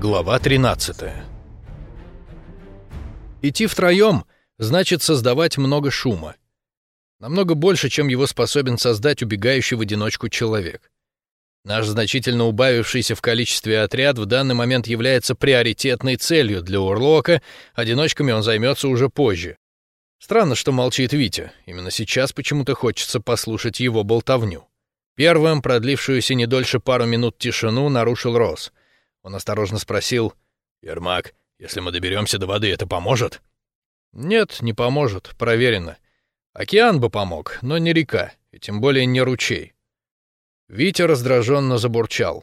Глава 13 Идти втроем значит создавать много шума. Намного больше, чем его способен создать убегающий в одиночку человек. Наш значительно убавившийся в количестве отряд в данный момент является приоритетной целью для Урлока, одиночками он займется уже позже. Странно, что молчит Витя. Именно сейчас почему-то хочется послушать его болтовню. Первым, продлившуюся не дольше пару минут тишину, нарушил Рос — он осторожно спросил, «Ермак, если мы доберемся до воды, это поможет?» «Нет, не поможет, проверено. Океан бы помог, но не река, и тем более не ручей». Витя раздраженно забурчал.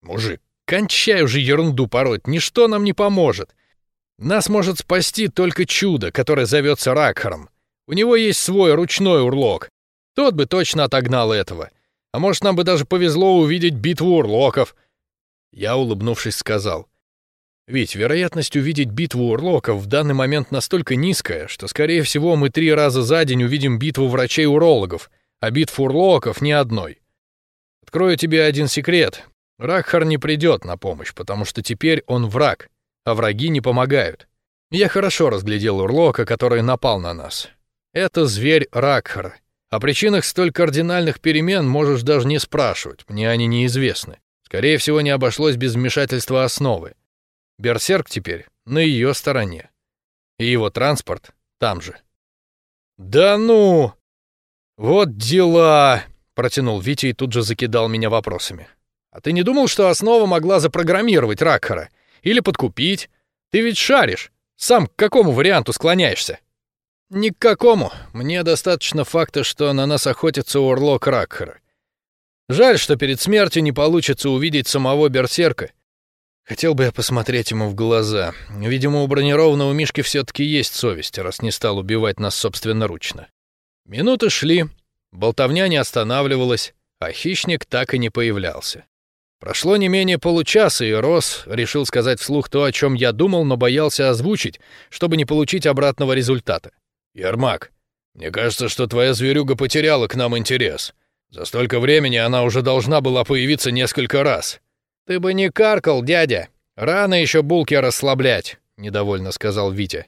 «Мужик, кончай уже ерунду пороть, ничто нам не поможет. Нас может спасти только чудо, которое зовется Ракхаром. У него есть свой ручной урлок. Тот бы точно отогнал этого. А может, нам бы даже повезло увидеть битву урлоков. Я, улыбнувшись, сказал. «Ведь вероятность увидеть битву урлоков в данный момент настолько низкая, что, скорее всего, мы три раза за день увидим битву врачей-урологов, а битв урлоков ни одной. Открою тебе один секрет. Ракхар не придет на помощь, потому что теперь он враг, а враги не помогают. Я хорошо разглядел урлока, который напал на нас. Это зверь Ракхар. О причинах столь кардинальных перемен можешь даже не спрашивать, мне они неизвестны. Скорее всего, не обошлось без вмешательства основы. Берсерк теперь на ее стороне. И его транспорт там же. «Да ну! Вот дела!» — протянул Витя и тут же закидал меня вопросами. «А ты не думал, что основа могла запрограммировать Ракхара? Или подкупить? Ты ведь шаришь. Сам к какому варианту склоняешься?» «Ни к какому. Мне достаточно факта, что на нас охотится Урлок Ракхара. Жаль, что перед смертью не получится увидеть самого берсерка. Хотел бы я посмотреть ему в глаза. Видимо, у бронированного Мишки все-таки есть совесть, раз не стал убивать нас собственноручно. Минуты шли, болтовня не останавливалась, а хищник так и не появлялся. Прошло не менее получаса, и Рос решил сказать вслух то, о чем я думал, но боялся озвучить, чтобы не получить обратного результата. «Ермак, мне кажется, что твоя зверюга потеряла к нам интерес. За столько времени она уже должна была появиться несколько раз. Ты бы не каркал, дядя. Рано еще булки расслаблять, недовольно сказал Витя.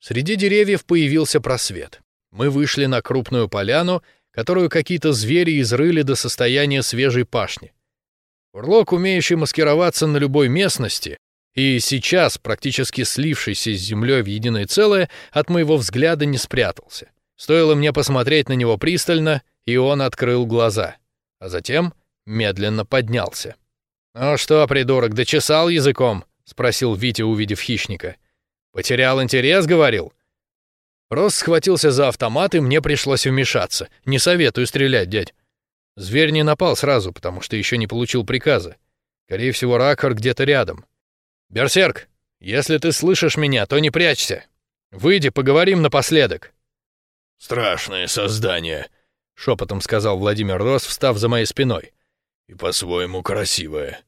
Среди деревьев появился просвет. Мы вышли на крупную поляну, которую какие-то звери изрыли до состояния свежей пашни. Урлок, умеющий маскироваться на любой местности, и сейчас, практически слившийся с землей в единое целое, от моего взгляда не спрятался. Стоило мне посмотреть на него пристально, и он открыл глаза, а затем медленно поднялся. «Ну что, придурок, дочесал языком?» — спросил Витя, увидев хищника. «Потерял интерес, говорил?» Рос схватился за автомат, и мне пришлось вмешаться. «Не советую стрелять, дядь». Зверь не напал сразу, потому что еще не получил приказа. Скорее всего, Ракхар где-то рядом. «Берсерк, если ты слышишь меня, то не прячься. Выйди, поговорим напоследок». «Страшное создание», — шепотом сказал Владимир Рос, встав за моей спиной. «И по-своему красивое».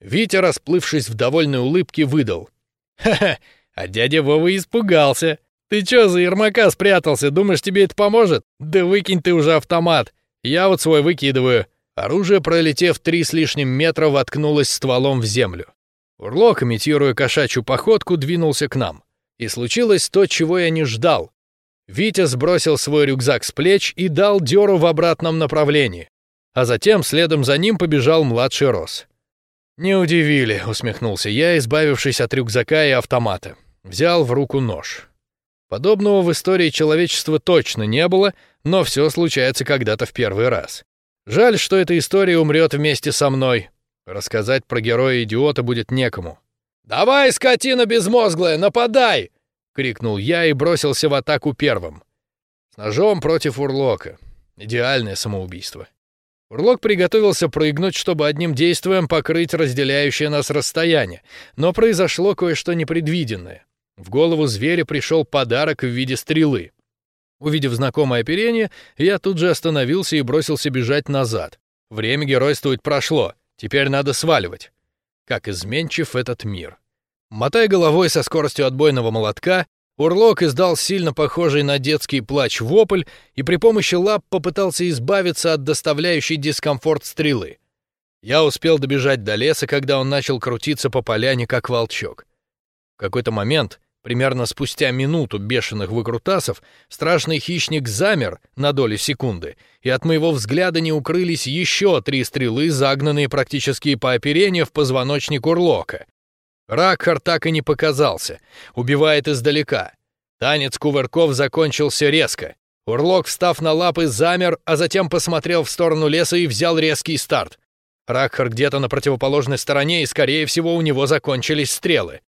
Витя, расплывшись в довольной улыбке, выдал. «Ха-ха, а дядя Вова испугался. Ты чё за Ермака спрятался? Думаешь, тебе это поможет? Да выкинь ты уже автомат. Я вот свой выкидываю». Оружие, пролетев три с лишним метра, воткнулось стволом в землю. Урлок, имитируя кошачью походку, двинулся к нам. И случилось то, чего я не ждал. Витя сбросил свой рюкзак с плеч и дал дёру в обратном направлении, а затем следом за ним побежал младший Рос. «Не удивили», — усмехнулся я, избавившись от рюкзака и автомата. Взял в руку нож. Подобного в истории человечества точно не было, но все случается когда-то в первый раз. Жаль, что эта история умрет вместе со мной. Рассказать про героя-идиота будет некому. «Давай, скотина безмозглая, нападай!» — крикнул я и бросился в атаку первым. С ножом против Урлока. Идеальное самоубийство. Урлок приготовился прыгнуть, чтобы одним действием покрыть разделяющее нас расстояние, но произошло кое-что непредвиденное. В голову зверя пришел подарок в виде стрелы. Увидев знакомое оперение, я тут же остановился и бросился бежать назад. Время геройствовать прошло, теперь надо сваливать. Как изменчив этот мир. Мотая головой со скоростью отбойного молотка, Урлок издал сильно похожий на детский плач вопль и при помощи лап попытался избавиться от доставляющей дискомфорт стрелы. Я успел добежать до леса, когда он начал крутиться по поляне, как волчок. В какой-то момент, примерно спустя минуту бешеных выкрутасов, страшный хищник замер на долю секунды, и от моего взгляда не укрылись еще три стрелы, загнанные практически по оперению в позвоночник урлока. Ракхар так и не показался, убивает издалека. Танец кувырков закончился резко. Урлок, встав на лапы, замер, а затем посмотрел в сторону леса и взял резкий старт. Ракхар где-то на противоположной стороне, и, скорее всего, у него закончились стрелы.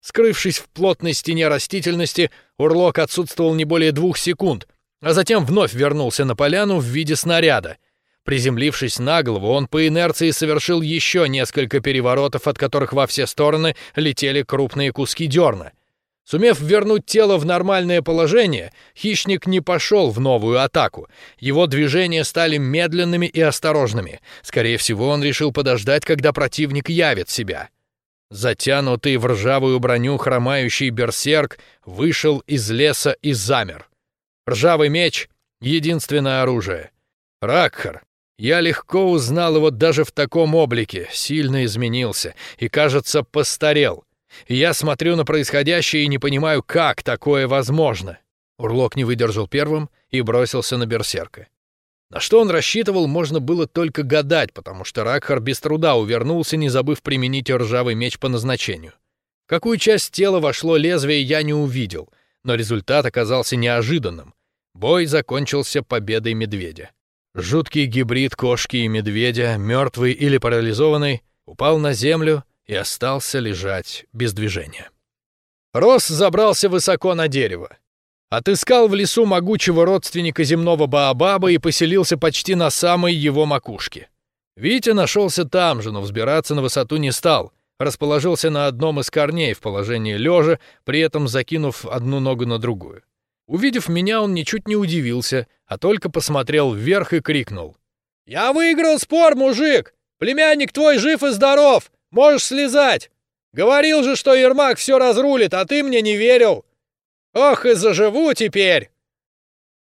Скрывшись в плотной стене растительности, урлок отсутствовал не более двух секунд, а затем вновь вернулся на поляну в виде снаряда. Приземлившись на голову, он по инерции совершил еще несколько переворотов, от которых во все стороны летели крупные куски дерна — Сумев вернуть тело в нормальное положение, хищник не пошел в новую атаку. Его движения стали медленными и осторожными. Скорее всего, он решил подождать, когда противник явит себя. Затянутый в ржавую броню хромающий берсерк вышел из леса и замер. Ржавый меч — единственное оружие. Ракхар. Я легко узнал его даже в таком облике, сильно изменился и, кажется, постарел — я смотрю на происходящее и не понимаю, как такое возможно. Урлок не выдержал первым и бросился на берсерка. На что он рассчитывал, можно было только гадать, потому что Ракхар без труда увернулся, не забыв применить ржавый меч по назначению. В какую часть тела вошло лезвие, я не увидел, но результат оказался неожиданным. Бой закончился победой медведя. Жуткий гибрид кошки и медведя, мертвый или парализованный, упал на землю и остался лежать без движения. Рос забрался высоко на дерево. Отыскал в лесу могучего родственника земного Баобаба и поселился почти на самой его макушке. Витя нашелся там же, но взбираться на высоту не стал. Расположился на одном из корней в положении лежа, при этом закинув одну ногу на другую. Увидев меня, он ничуть не удивился, а только посмотрел вверх и крикнул. «Я выиграл спор, мужик! Племянник твой жив и здоров! Можешь слезать! Говорил же, что Ермак все разрулит, а ты мне не верил! Ох, и заживу теперь!»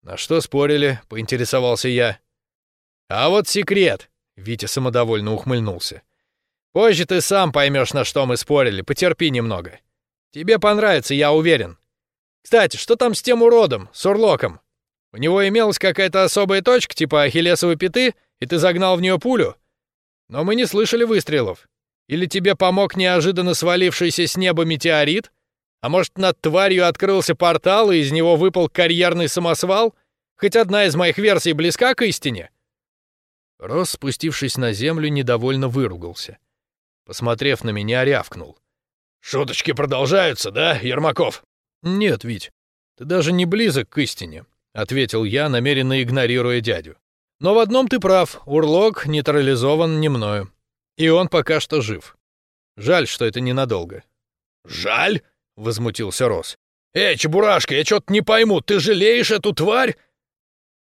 «На что спорили?» — поинтересовался я. «А вот секрет!» — Витя самодовольно ухмыльнулся. «Позже ты сам поймешь, на что мы спорили, потерпи немного. Тебе понравится, я уверен. Кстати, что там с тем уродом, с урлоком? У него имелась какая-то особая точка, типа ахиллесовой пяты, и ты загнал в нее пулю? Но мы не слышали выстрелов. Или тебе помог неожиданно свалившийся с неба метеорит? А может, над тварью открылся портал, и из него выпал карьерный самосвал? Хоть одна из моих версий близка к истине?» Рос, спустившись на землю, недовольно выругался. Посмотрев на меня, рявкнул. «Шуточки продолжаются, да, Ермаков?» «Нет, Вить, ты даже не близок к истине», — ответил я, намеренно игнорируя дядю. «Но в одном ты прав, урлок нейтрализован не мною. И он пока что жив. Жаль, что это ненадолго. «Жаль?» — возмутился Рос. «Эй, Чебурашка, я что-то не пойму, ты жалеешь эту тварь?»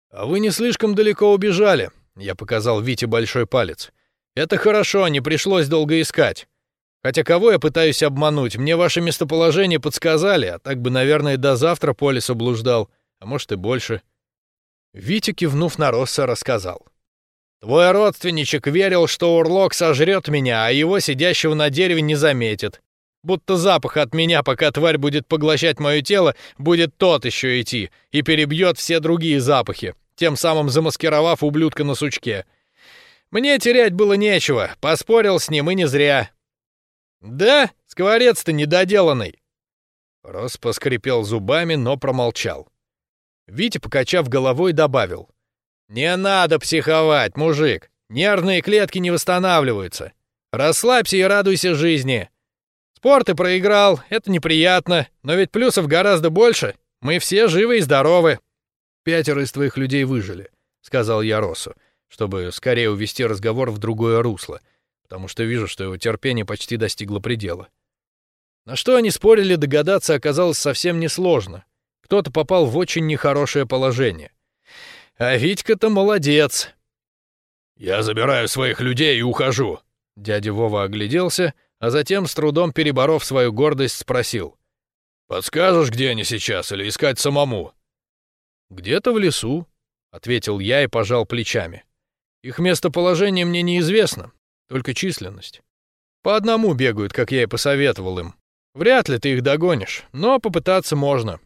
«А вы не слишком далеко убежали», — я показал Вите большой палец. «Это хорошо, не пришлось долго искать. Хотя кого я пытаюсь обмануть? Мне ваше местоположение подсказали, а так бы, наверное, до завтра по лесу блуждал, а может и больше». Витя, кивнув на Росса, рассказал. Твой родственничек верил, что урлок сожрет меня, а его, сидящего на дереве, не заметит. Будто запах от меня, пока тварь будет поглощать мое тело, будет тот еще идти и перебьет все другие запахи, тем самым замаскировав ублюдка на сучке. Мне терять было нечего, поспорил с ним и не зря. Да, скворец-то недоделанный. Рос поскрипел зубами, но промолчал. Витя, покачав головой, добавил — «Не надо психовать, мужик. Нервные клетки не восстанавливаются. Расслабься и радуйся жизни. Спор ты проиграл, это неприятно, но ведь плюсов гораздо больше. Мы все живы и здоровы». «Пятеро из твоих людей выжили», — сказал я Росу, чтобы скорее увести разговор в другое русло, потому что вижу, что его терпение почти достигло предела. На что они спорили, догадаться оказалось совсем несложно. Кто-то попал в очень нехорошее положение. А Витька-то молодец. Я забираю своих людей и ухожу. Дядя Вова огляделся, а затем, с трудом переборов свою гордость, спросил. «Подскажешь, где они сейчас, или искать самому?» «Где-то в лесу», — ответил я и пожал плечами. «Их местоположение мне неизвестно. Только численность. По одному бегают, как я и посоветовал им. Вряд ли ты их догонишь, но попытаться можно.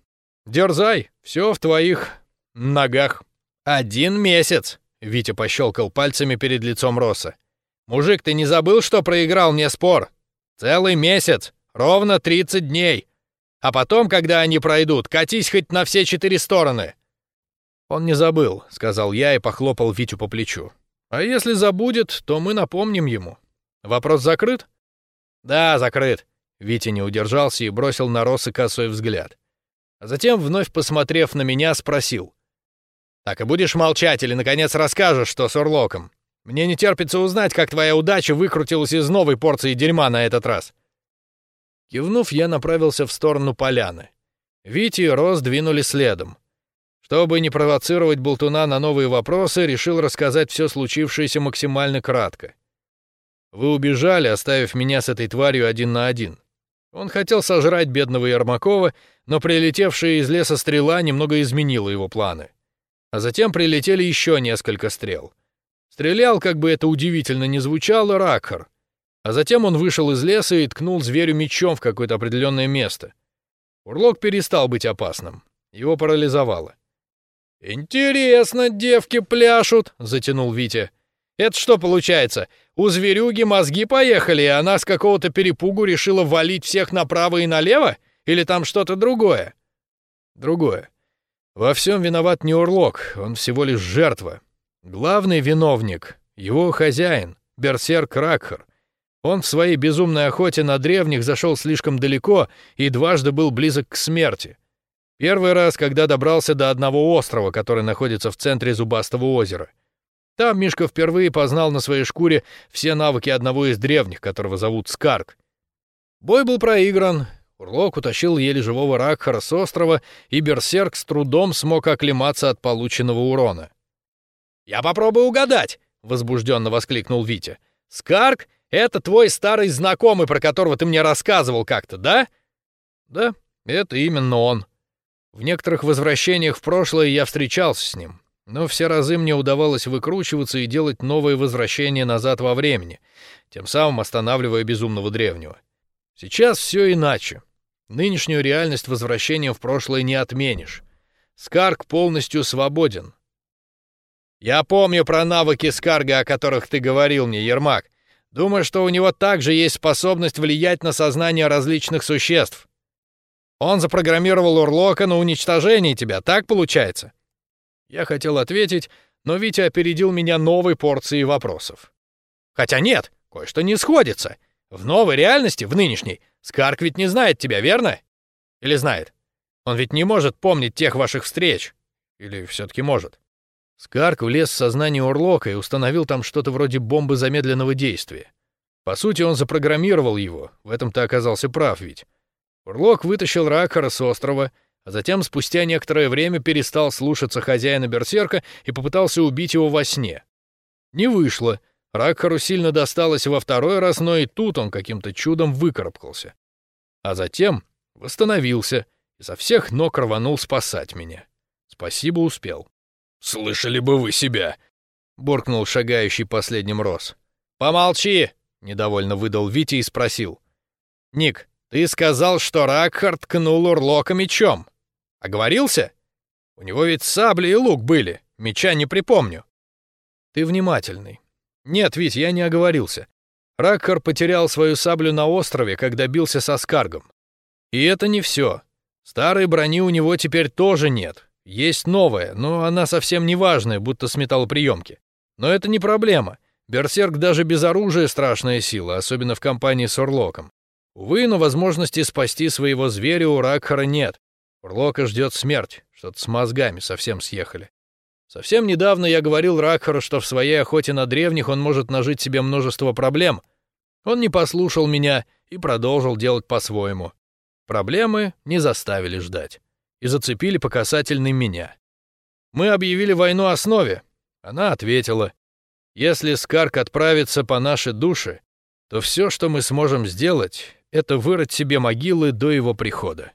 Дерзай, все в твоих ногах. Один месяц, Витя пощелкал пальцами перед лицом Росса. Мужик, ты не забыл, что проиграл мне спор? Целый месяц, ровно 30 дней. А потом, когда они пройдут, катись хоть на все четыре стороны. Он не забыл, сказал я и похлопал Витю по плечу. А если забудет, то мы напомним ему. Вопрос закрыт? Да, закрыт. Витя не удержался и бросил на Росса косой взгляд. А затем, вновь посмотрев на меня, спросил. «Так и будешь молчать или, наконец, расскажешь, что с Урлоком? Мне не терпится узнать, как твоя удача выкрутилась из новой порции дерьма на этот раз». Кивнув, я направился в сторону поляны. Вити и Рос двинули следом. Чтобы не провоцировать болтуна на новые вопросы, решил рассказать все случившееся максимально кратко. Вы убежали, оставив меня с этой тварью один на один. Он хотел сожрать бедного Ермакова, но прилетевшая из леса стрела немного изменила его планы. А затем прилетели еще несколько стрел. Стрелял, как бы это удивительно ни звучало, Ракхар. А затем он вышел из леса и ткнул зверю мечом в какое-то определенное место. Урлок перестал быть опасным. Его парализовало. «Интересно, девки пляшут», — затянул Витя. «Это что получается? У зверюги мозги поехали, и она с какого-то перепугу решила валить всех направо и налево? Или там что-то другое?» «Другое. Во всем виноват не Урлок, он всего лишь жертва. Главный виновник — его хозяин, берсерк Ракхар. Он в своей безумной охоте на древних зашел слишком далеко и дважды был близок к смерти. Первый раз, когда добрался до одного острова, который находится в центре Зубастого озера. Там Мишка впервые познал на своей шкуре все навыки одного из древних, которого зовут Скарк. Бой был проигран. Урлок утащил еле живого Ракхара с острова, и Берсерк с трудом смог оклематься от полученного урона. «Я попробую угадать!» — возбужденно воскликнул Витя. «Скарк это твой старый знакомый, про которого ты мне рассказывал как-то, да? Да, это именно он. В некоторых возвращениях в прошлое я встречался с ним, но все разы мне удавалось выкручиваться и делать новые возвращения назад во времени, тем самым останавливая безумного древнего. Сейчас все иначе. Нынешнюю реальность возвращением в прошлое не отменишь. Скарг полностью свободен. Я помню про навыки Скарга, о которых ты говорил мне, Ермак. Думаю, что у него также есть способность влиять на сознание различных существ. Он запрограммировал Урлока на уничтожение тебя, так получается? Я хотел ответить, но Витя опередил меня новой порцией вопросов. Хотя нет, кое-что не сходится. В новой реальности, в нынешней, Скарк ведь не знает тебя, верно? Или знает? Он ведь не может помнить тех ваших встреч. Или все-таки может? Скарк влез в сознание Урлока и установил там что-то вроде бомбы замедленного действия. По сути, он запрограммировал его, в этом ты оказался прав ведь. Урлок вытащил Ракхара с острова, а затем спустя некоторое время перестал слушаться хозяина Берсерка и попытался убить его во сне. Не вышло. Ракхару сильно досталось во второй раз, но и тут он каким-то чудом выкарабкался. А затем восстановился и со всех ног рванул спасать меня. Спасибо, успел. «Слышали бы вы себя!» — буркнул шагающий последним Рос. «Помолчи!» — недовольно выдал Витя и спросил. «Ник, ты сказал, что Ракхард ткнул Урлока мечом. Оговорился? У него ведь сабли и лук были, меча не припомню». «Ты внимательный». «Нет, Вить, я не оговорился. Ракхар потерял свою саблю на острове, когда бился со Скаргом. И это не все. Старой брони у него теперь тоже нет. Есть новая, но она совсем не важная, будто с металлоприемки. Но это не проблема. Берсерк даже без оружия страшная сила, особенно в компании с Урлоком. Увы, но возможности спасти своего зверя у Ракхара нет. Урлока ждет смерть, что-то с мозгами совсем съехали. Совсем недавно я говорил Ракхару, что в своей охоте на древних он может нажить себе множество проблем. Он не послушал меня и продолжил делать по-своему. Проблемы не заставили ждать и зацепили по касательной меня. Мы объявили войну основе. Она ответила. Если Скарк отправится по нашей душе, то все, что мы сможем сделать, это вырыть себе могилы до его прихода.